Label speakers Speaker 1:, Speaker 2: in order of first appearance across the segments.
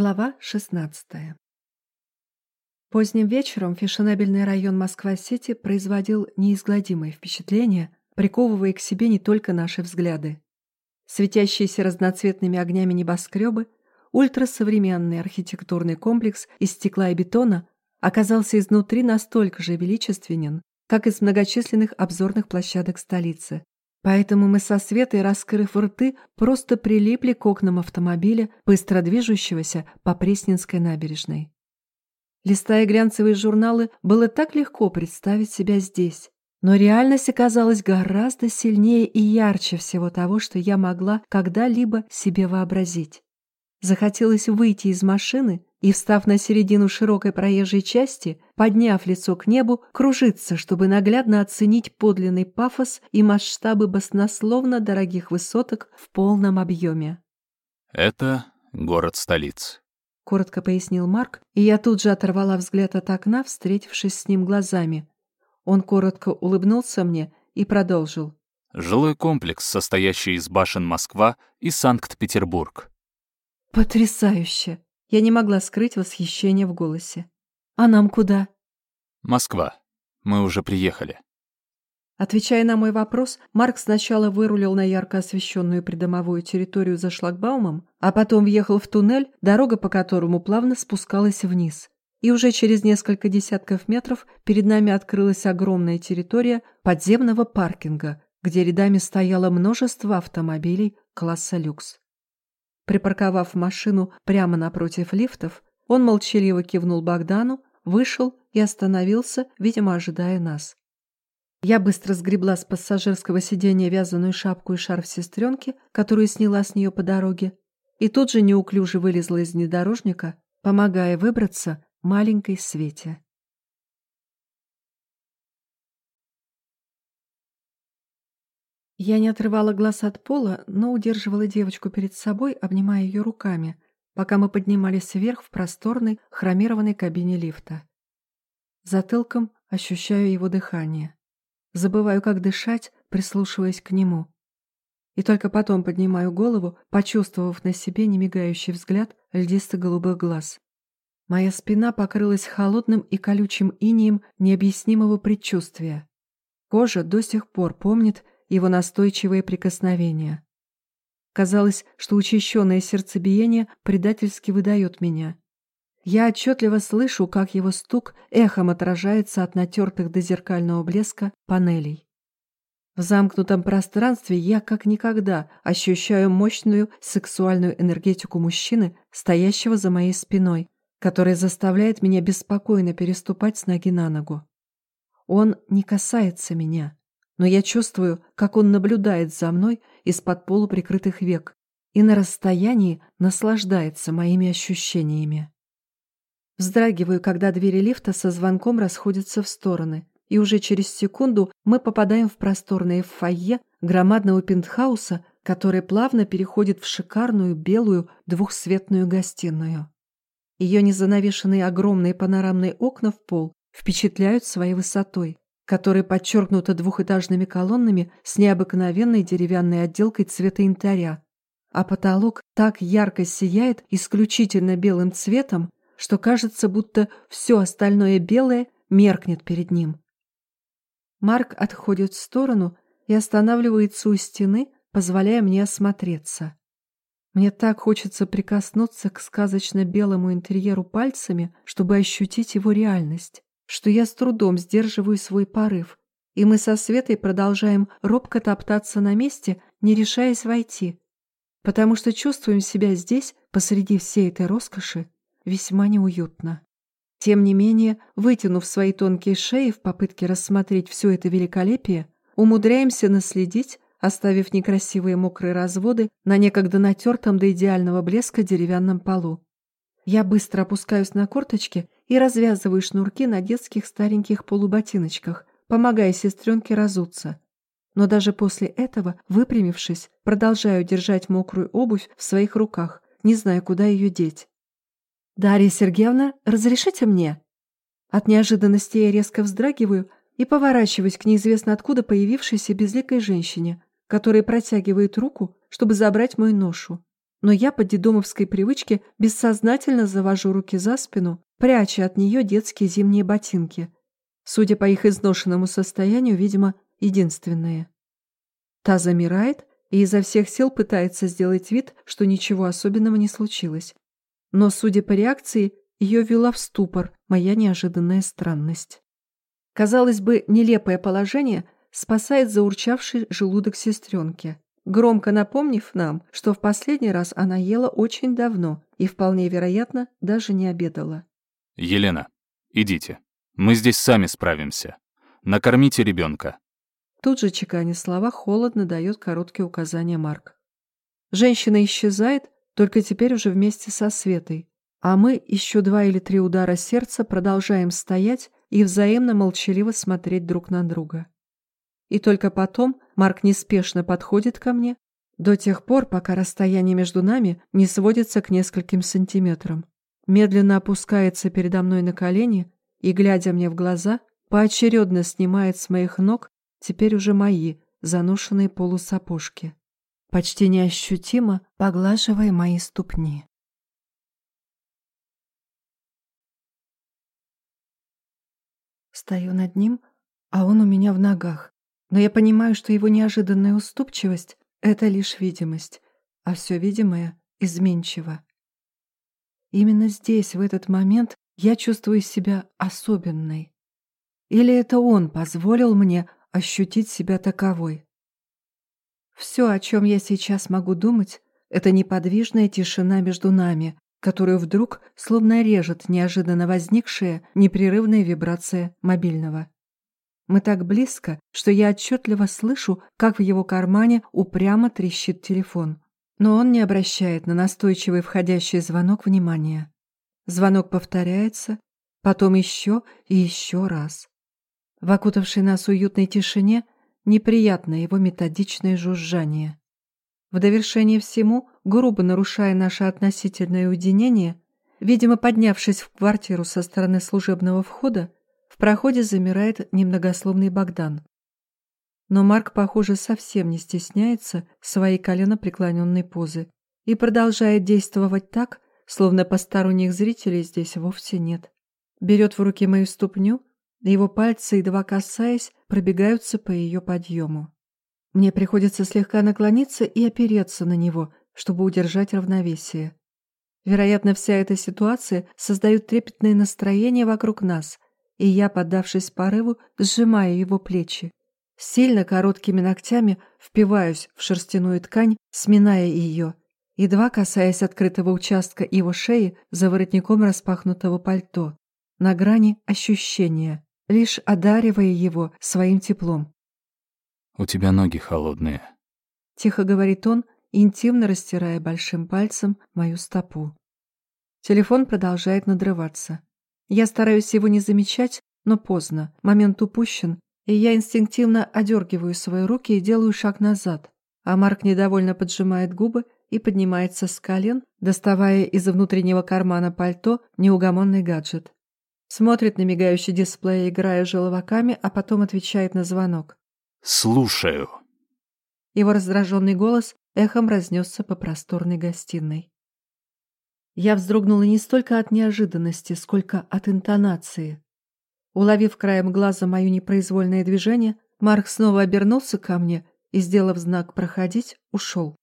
Speaker 1: Глава 16. Поздним вечером фешенебельный район Москва-Сити производил неизгладимое впечатление, приковывая к себе не только наши взгляды. Светящиеся разноцветными огнями небоскребы, ультрасовременный архитектурный комплекс из стекла и бетона оказался изнутри настолько же величественен, как из многочисленных обзорных площадок столицы. Поэтому мы со Светой, раскрыв рты, просто прилипли к окнам автомобиля, быстро движущегося по Пресненской набережной. Листая глянцевые журналы, было так легко представить себя здесь. Но реальность оказалась гораздо сильнее и ярче всего того, что я могла когда-либо себе вообразить. Захотелось выйти из машины и, встав на середину широкой проезжей части, подняв лицо к небу, кружиться, чтобы наглядно оценить подлинный пафос и масштабы баснословно дорогих высоток в полном объеме.
Speaker 2: «Это город столиц», —
Speaker 1: коротко пояснил Марк, и я тут же оторвала взгляд от окна, встретившись с ним глазами. Он коротко улыбнулся мне и продолжил.
Speaker 2: «Жилой комплекс, состоящий из башен Москва и Санкт-Петербург».
Speaker 1: «Потрясающе!» Я не могла скрыть восхищение в голосе. «А нам куда?»
Speaker 2: «Москва. Мы уже приехали».
Speaker 1: Отвечая на мой вопрос, Марк сначала вырулил на ярко освещенную придомовую территорию за шлагбаумом, а потом въехал в туннель, дорога по которому плавно спускалась вниз. И уже через несколько десятков метров перед нами открылась огромная территория подземного паркинга, где рядами стояло множество автомобилей класса люкс. Припарковав машину прямо напротив лифтов, он молчаливо кивнул Богдану, вышел и остановился, видимо, ожидая нас. Я быстро сгребла с пассажирского сиденья вязаную шапку и шарф сестренки, которую сняла с нее по дороге, и тут же неуклюже вылезла из внедорожника, помогая выбраться маленькой Свете. Я не отрывала глаз от пола, но удерживала девочку перед собой, обнимая ее руками, пока мы поднимались вверх в просторной, хромированной кабине лифта. Затылком ощущаю его дыхание. Забываю, как дышать, прислушиваясь к нему. И только потом поднимаю голову, почувствовав на себе немигающий взгляд льдисто-голубых глаз. Моя спина покрылась холодным и колючим инием необъяснимого предчувствия. Кожа до сих пор помнит его настойчивые прикосновения. Казалось, что учащенное сердцебиение предательски выдает меня. Я отчетливо слышу, как его стук эхом отражается от натертых до зеркального блеска панелей. В замкнутом пространстве я как никогда ощущаю мощную сексуальную энергетику мужчины, стоящего за моей спиной, которая заставляет меня беспокойно переступать с ноги на ногу. Он не касается меня, но я чувствую, как он наблюдает за мной из-под полуприкрытых век и на расстоянии наслаждается моими ощущениями. Вздрагиваю, когда двери лифта со звонком расходятся в стороны, и уже через секунду мы попадаем в просторное фойе громадного пентхауса, который плавно переходит в шикарную белую двухсветную гостиную. Ее незанавешенные огромные панорамные окна в пол впечатляют своей высотой который подчеркнуто двухэтажными колоннами с необыкновенной деревянной отделкой цвета янтаря, а потолок так ярко сияет исключительно белым цветом, что кажется, будто все остальное белое меркнет перед ним. Марк отходит в сторону и останавливается у стены, позволяя мне осмотреться. Мне так хочется прикоснуться к сказочно-белому интерьеру пальцами, чтобы ощутить его реальность что я с трудом сдерживаю свой порыв, и мы со Светой продолжаем робко топтаться на месте, не решаясь войти, потому что чувствуем себя здесь, посреди всей этой роскоши, весьма неуютно. Тем не менее, вытянув свои тонкие шеи в попытке рассмотреть все это великолепие, умудряемся наследить, оставив некрасивые мокрые разводы на некогда натертом до идеального блеска деревянном полу. Я быстро опускаюсь на корточки и развязываю шнурки на детских стареньких полуботиночках, помогая сестренке разуться. Но даже после этого, выпрямившись, продолжаю держать мокрую обувь в своих руках, не зная, куда ее деть. «Дарья Сергеевна, разрешите мне?» От неожиданности я резко вздрагиваю и поворачиваюсь к неизвестно откуда появившейся безликой женщине, которая протягивает руку, чтобы забрать мою ношу. Но я по дедомовской привычке бессознательно завожу руки за спину, пряча от нее детские зимние ботинки. Судя по их изношенному состоянию, видимо, единственные. Та замирает и изо всех сил пытается сделать вид, что ничего особенного не случилось. Но, судя по реакции, ее вела в ступор моя неожиданная странность. Казалось бы, нелепое положение спасает заурчавший желудок сестренки, громко напомнив нам, что в последний раз она ела очень давно и, вполне вероятно, даже не обедала.
Speaker 2: «Елена, идите. Мы здесь сами справимся. Накормите ребенка.
Speaker 1: Тут же, чеканя слова, холодно дает короткие указания Марк. Женщина исчезает, только теперь уже вместе со Светой, а мы еще два или три удара сердца продолжаем стоять и взаимно молчаливо смотреть друг на друга. И только потом Марк неспешно подходит ко мне, до тех пор, пока расстояние между нами не сводится к нескольким сантиметрам. Медленно опускается передо мной на колени и, глядя мне в глаза, поочередно снимает с моих ног теперь уже мои, заношенные полусапожки, почти неощутимо поглаживая мои ступни. Стою над ним, а он у меня в ногах, но я понимаю, что его неожиданная уступчивость — это лишь видимость, а все видимое изменчиво. Именно здесь, в этот момент, я чувствую себя особенной. Или это он позволил мне ощутить себя таковой. Все, о чем я сейчас могу думать, это неподвижная тишина между нами, которую вдруг словно режет неожиданно возникшая непрерывная вибрация мобильного. Мы так близко, что я отчетливо слышу, как в его кармане упрямо трещит телефон. Но он не обращает на настойчивый входящий звонок внимания. Звонок повторяется, потом еще и еще раз. В окутавшей нас уютной тишине неприятно его методичное жужжание. В довершение всему, грубо нарушая наше относительное уединение, видимо, поднявшись в квартиру со стороны служебного входа, проходе замирает немногословный Богдан. Но Марк, похоже, совсем не стесняется своей коленопреклоненной позы и продолжает действовать так, словно посторонних зрителей здесь вовсе нет. Берет в руки мою ступню его пальцы, едва касаясь, пробегаются по ее подъему. Мне приходится слегка наклониться и опереться на него, чтобы удержать равновесие. Вероятно, вся эта ситуация создает трепетное настроение вокруг нас, и я, поддавшись порыву, сжимаю его плечи. Сильно короткими ногтями впиваюсь в шерстяную ткань, сминая ее, едва касаясь открытого участка его шеи за воротником распахнутого пальто, на грани ощущения лишь одаривая его своим теплом.
Speaker 2: «У тебя ноги холодные», —
Speaker 1: тихо говорит он, интимно растирая большим пальцем мою стопу. Телефон продолжает надрываться. Я стараюсь его не замечать, но поздно, момент упущен, и я инстинктивно одергиваю свои руки и делаю шаг назад, а Марк недовольно поджимает губы и поднимается с колен, доставая из внутреннего кармана пальто неугомонный гаджет. Смотрит на мигающий дисплей, играя желваками, а потом отвечает на звонок.
Speaker 2: «Слушаю».
Speaker 1: Его раздраженный голос эхом разнесся по просторной гостиной. Я вздрогнула не столько от неожиданности, сколько от интонации. Уловив краем глаза мое непроизвольное движение, Марк снова обернулся ко мне и, сделав знак «проходить», ушел.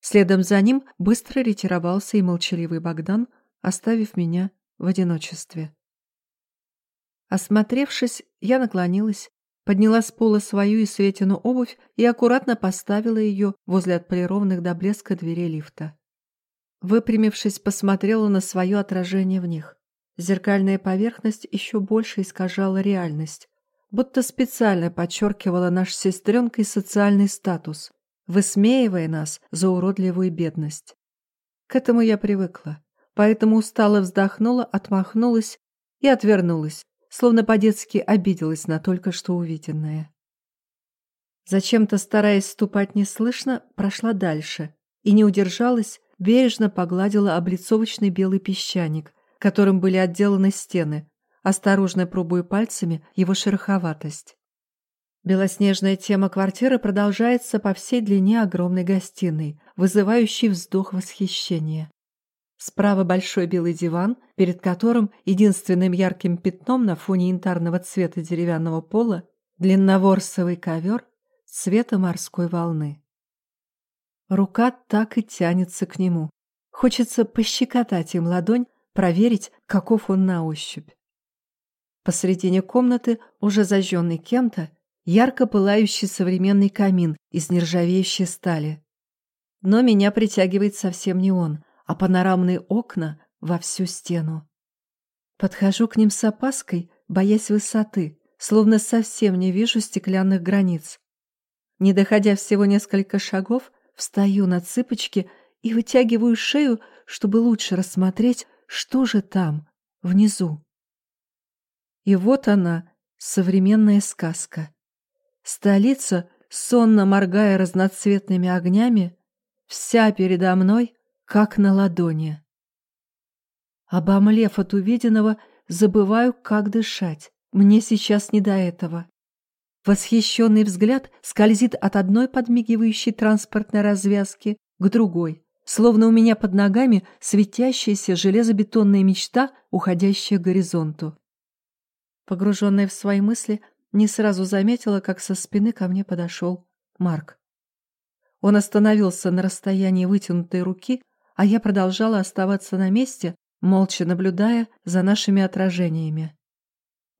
Speaker 1: Следом за ним быстро ретировался и молчаливый Богдан, оставив меня в одиночестве. Осмотревшись, я наклонилась, подняла с пола свою и Светину обувь и аккуратно поставила ее возле отполированных до блеска дверей лифта. Выпрямившись, посмотрела на свое отражение в них. Зеркальная поверхность еще больше искажала реальность, будто специально подчеркивала наш сестренкой социальный статус, высмеивая нас за уродливую бедность. К этому я привыкла, поэтому устало вздохнула, отмахнулась и отвернулась, словно по-детски обиделась на только что увиденное. Зачем-то, стараясь ступать неслышно, прошла дальше и не удержалась, бережно погладила облицовочный белый песчаник, которым были отделаны стены, осторожно пробуя пальцами его шероховатость. Белоснежная тема квартиры продолжается по всей янтарной огромной гостиной, вызывающей вздох восхищения. Справа большой белый диван, перед которым единственным ярким пятном на фоне янтарного цвета деревянного пола длинноворсовый ковер цвета морской волны. Рука так и тянется к нему. Хочется пощекотать им ладонь, проверить, каков он на ощупь. Посредине комнаты, уже зажженный кем-то, ярко пылающий современный камин из нержавеющей стали. Но меня притягивает совсем не он, а панорамные окна во всю стену. Подхожу к ним с опаской, боясь высоты, словно совсем не вижу стеклянных границ. Не доходя всего несколько шагов, встаю на цыпочки и вытягиваю шею, чтобы лучше рассмотреть, что же там, внизу. И вот она, современная сказка. Столица, сонно моргая разноцветными огнями, вся передо мной, как на ладони. Обомлев от увиденного, забываю, как дышать. Мне сейчас не до этого. Восхищенный взгляд скользит от одной подмигивающей транспортной развязки к другой, словно у меня под ногами светящаяся железобетонная мечта, уходящая к горизонту. Погруженная в свои мысли, не сразу заметила, как со спины ко мне подошел Марк. Он остановился на расстоянии вытянутой руки, а я продолжала оставаться на месте, молча наблюдая за нашими отражениями.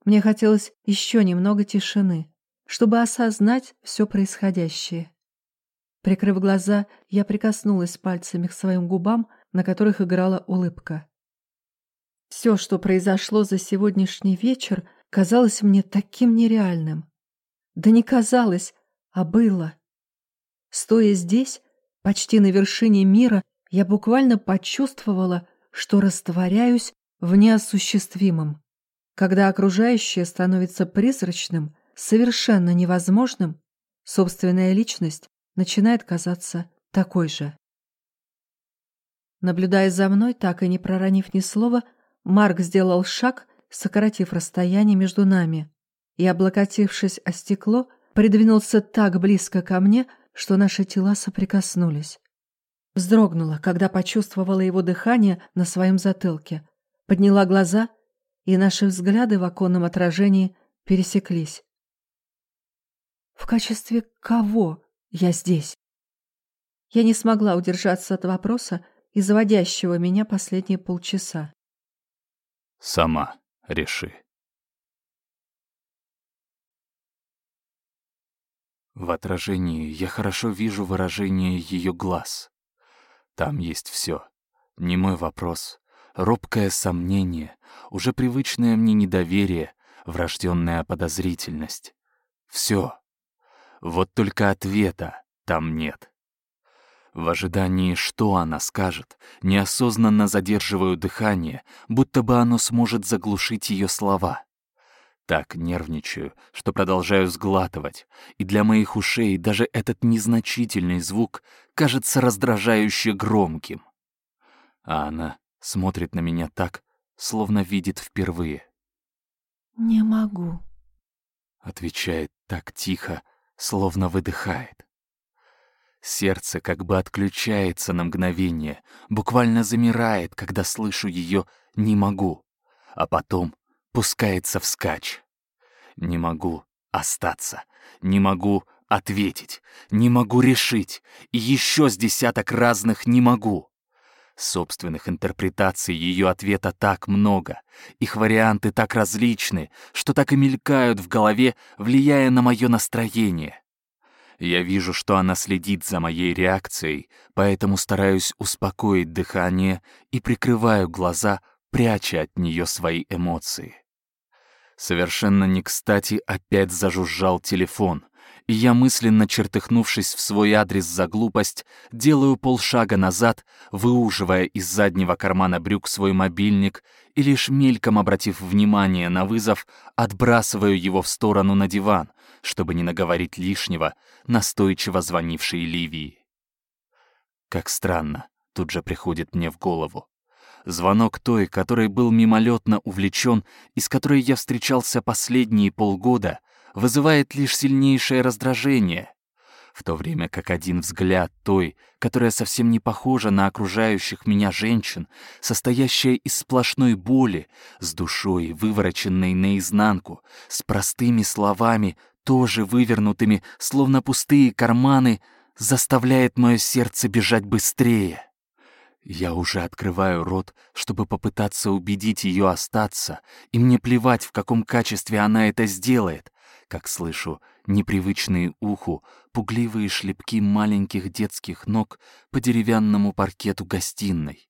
Speaker 1: Мне хотелось еще немного тишины, чтобы осознать все происходящее. Прикрыв глаза, я прикоснулась пальцами к своим губам, на которых играла улыбка. Все, что произошло за сегодняшний вечер, казалось мне таким нереальным. Да не казалось, а было. Стоя здесь, почти на вершине мира, я буквально почувствовала, что растворяюсь в неосуществимом. Когда окружающее становится призрачным, совершенно невозможным, собственная личность начинает казаться такой же. Наблюдая за мной, так и не проронив ни слова, Марк сделал шаг, сократив расстояние между нами, и, облокотившись о стекло, придвинулся так близко ко мне, что наши тела соприкоснулись. Вздрогнула, когда почувствовала его дыхание на своем затылке, подняла глаза, и наши взгляды в оконном отражении пересеклись. В качестве кого я здесь? Я не смогла удержаться от вопроса, изводящего меня последние полчаса.
Speaker 2: Сама реши. В отражении я хорошо вижу выражение ее глаз. Там есть все. Не мой вопрос, робкое сомнение, уже привычное мне недоверие, врожденная подозрительность. Все. Вот только ответа там нет. В ожидании, что она скажет, неосознанно задерживаю дыхание, будто бы оно сможет заглушить ее слова. Так нервничаю, что продолжаю сглатывать, и для моих ушей даже этот незначительный звук кажется раздражающе громким. А она смотрит на меня так, словно видит впервые.
Speaker 1: «Не могу», —
Speaker 2: отвечает так тихо, словно выдыхает. Сердце как бы отключается на мгновение, буквально замирает, когда слышу ее «не могу», а потом пускается вскачь. Не могу остаться, не могу ответить, не могу решить, и еще с десяток разных «не могу». Собственных интерпретаций ее ответа так много, их варианты так различны, что так и мелькают в голове, влияя на мое настроение. Я вижу, что она следит за моей реакцией, поэтому стараюсь успокоить дыхание и прикрываю глаза, пряча от нее свои эмоции. Совершенно не кстати опять зажужжал телефон я, мысленно чертыхнувшись в свой адрес за глупость, делаю полшага назад, выуживая из заднего кармана брюк свой мобильник и лишь мельком обратив внимание на вызов, отбрасываю его в сторону на диван, чтобы не наговорить лишнего, настойчиво звонившей Ливии. Как странно, тут же приходит мне в голову. Звонок той, который был мимолетно увлечен и с которой я встречался последние полгода — вызывает лишь сильнейшее раздражение, в то время как один взгляд той, которая совсем не похожа на окружающих меня женщин, состоящая из сплошной боли, с душой, вывороченной наизнанку, с простыми словами, тоже вывернутыми, словно пустые карманы, заставляет мое сердце бежать быстрее. Я уже открываю рот, чтобы попытаться убедить ее остаться, и мне плевать, в каком качестве она это сделает, как слышу непривычные уху, пугливые шлепки маленьких детских ног по деревянному паркету гостиной.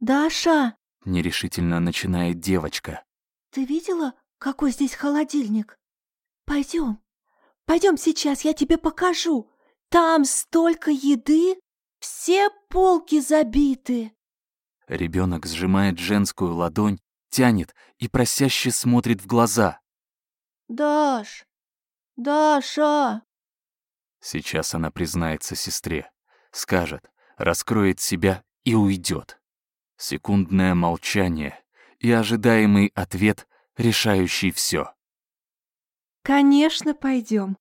Speaker 3: «Даша!»
Speaker 2: — нерешительно начинает девочка.
Speaker 3: «Ты видела, какой здесь холодильник? Пойдем, пойдем сейчас, я тебе покажу. Там столько еды, все полки забиты».
Speaker 2: Ребенок сжимает женскую ладонь, тянет и просяще смотрит в глаза.
Speaker 3: «Даш, Даша!»
Speaker 2: Сейчас она признается сестре, скажет, раскроет себя и уйдет. Секундное молчание и ожидаемый ответ, решающий все.
Speaker 1: «Конечно, пойдем.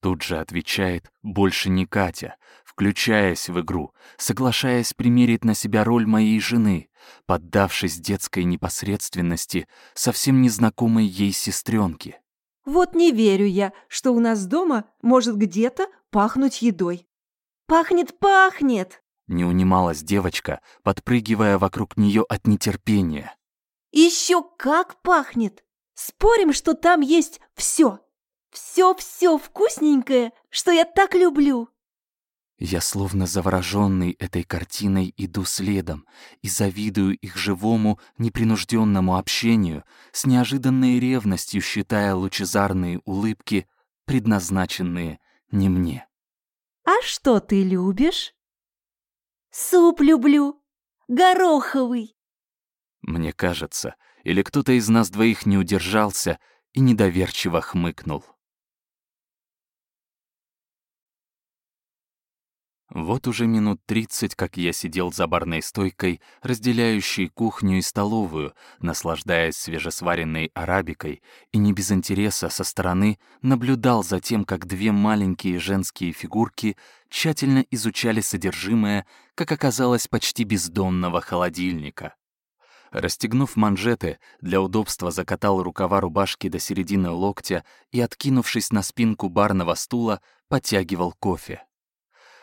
Speaker 2: Тут же отвечает больше не Катя, включаясь в игру, соглашаясь примерить на себя роль моей жены, поддавшись детской непосредственности совсем незнакомой ей сестренки.
Speaker 1: Вот не верю я, что у нас дома может где-то пахнуть едой.
Speaker 3: Пахнет, пахнет!
Speaker 2: Не унималась девочка, подпрыгивая вокруг нее от нетерпения.
Speaker 3: Еще как пахнет! Спорим, что там есть все. Все-все вкусненькое, что я так люблю.
Speaker 2: Я словно завороженный этой картиной иду следом и завидую их живому, непринужденному общению, с неожиданной ревностью считая лучезарные улыбки, предназначенные не мне.
Speaker 3: «А что ты любишь?» «Суп люблю, гороховый».
Speaker 2: Мне кажется, или кто-то из нас двоих не удержался и недоверчиво хмыкнул. Вот уже минут тридцать, как я сидел за барной стойкой, разделяющей кухню и столовую, наслаждаясь свежесваренной арабикой, и не без интереса со стороны наблюдал за тем, как две маленькие женские фигурки тщательно изучали содержимое, как оказалось, почти бездонного холодильника. Расстегнув манжеты, для удобства закатал рукава рубашки до середины локтя и, откинувшись на спинку барного стула, подтягивал кофе.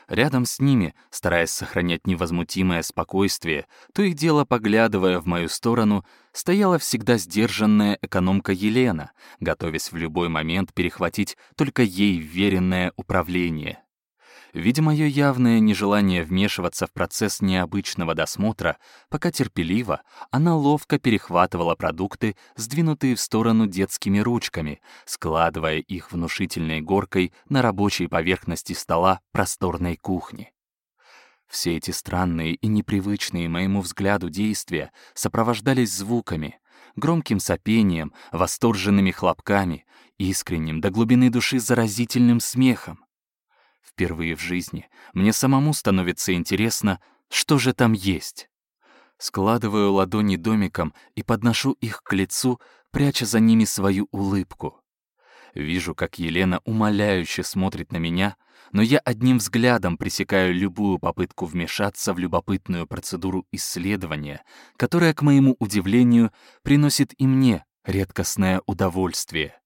Speaker 2: Рядом с ними, стараясь сохранять невозмутимое спокойствие, то и дело поглядывая в мою сторону, стояла всегда сдержанная экономка Елена, готовясь в любой момент перехватить только ей веренное управление. Видя мое явное нежелание вмешиваться в процесс необычного досмотра, пока терпеливо, она ловко перехватывала продукты, сдвинутые в сторону детскими ручками, складывая их внушительной горкой на рабочей поверхности стола просторной кухни. Все эти странные и непривычные моему взгляду действия сопровождались звуками, громким сопением, восторженными хлопками, искренним до глубины души заразительным смехом. Впервые в жизни мне самому становится интересно, что же там есть. Складываю ладони домиком и подношу их к лицу, пряча за ними свою улыбку. Вижу, как Елена умоляюще смотрит на меня, но я одним взглядом пресекаю любую попытку вмешаться в любопытную процедуру исследования, которая, к моему удивлению, приносит и мне редкостное удовольствие.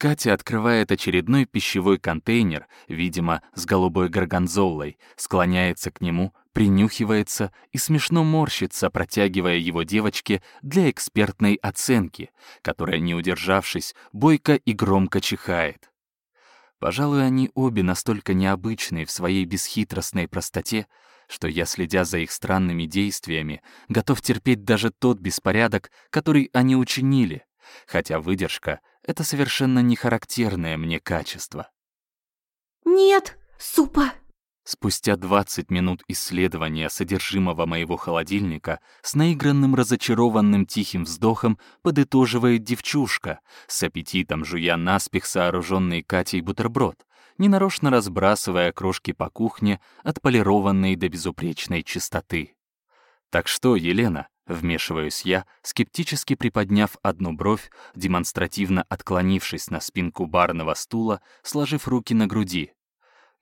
Speaker 2: Катя открывает очередной пищевой контейнер, видимо, с голубой горгонзолой, склоняется к нему, принюхивается и смешно морщится, протягивая его девочке для экспертной оценки, которая, не удержавшись, бойко и громко чихает. Пожалуй, они обе настолько необычные в своей бесхитростной простоте, что я, следя за их странными действиями, готов терпеть даже тот беспорядок, который они учинили, хотя выдержка это совершенно не характерное мне качество.
Speaker 3: «Нет, супа!»
Speaker 2: Спустя 20 минут исследования содержимого моего холодильника с наигранным разочарованным тихим вздохом подытоживает девчушка, с аппетитом жуя наспех сооруженный Катей бутерброд, ненарочно разбрасывая крошки по кухне, отполированной до безупречной чистоты. «Так что, Елена, Вмешиваюсь я, скептически приподняв одну бровь, демонстративно отклонившись на спинку барного стула, сложив руки на груди.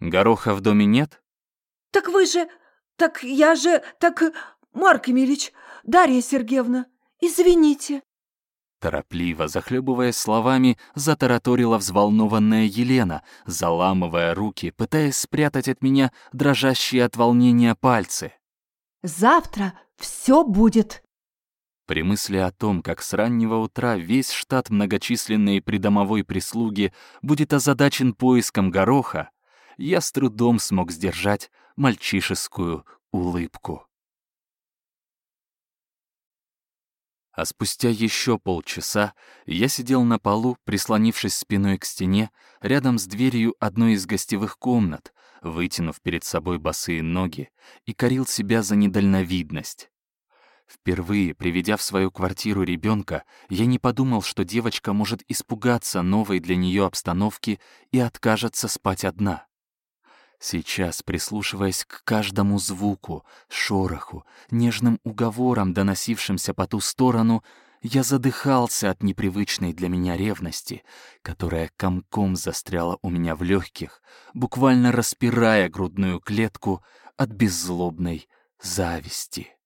Speaker 2: «Гороха в доме нет?»
Speaker 3: «Так вы же... Так я же... Так... Марк Емельич, Дарья Сергеевна, извините».
Speaker 2: Торопливо, захлебываясь словами, затараторила взволнованная Елена, заламывая руки, пытаясь спрятать от меня дрожащие от волнения пальцы.
Speaker 3: «Завтра все будет!»
Speaker 2: При мысли о том, как с раннего утра весь штат многочисленной придомовой прислуги будет озадачен поиском гороха, я с трудом смог сдержать мальчишескую улыбку. А спустя еще полчаса я сидел на полу, прислонившись спиной к стене, рядом с дверью одной из гостевых комнат, вытянув перед собой босые ноги, и корил себя за недальновидность. Впервые, приведя в свою квартиру ребенка, я не подумал, что девочка может испугаться новой для нее обстановки и откажется спать одна. Сейчас, прислушиваясь к каждому звуку, шороху, нежным уговорам, доносившимся по ту сторону, я задыхался от непривычной для меня ревности, которая комком застряла у меня в легких, буквально распирая грудную клетку от беззлобной зависти.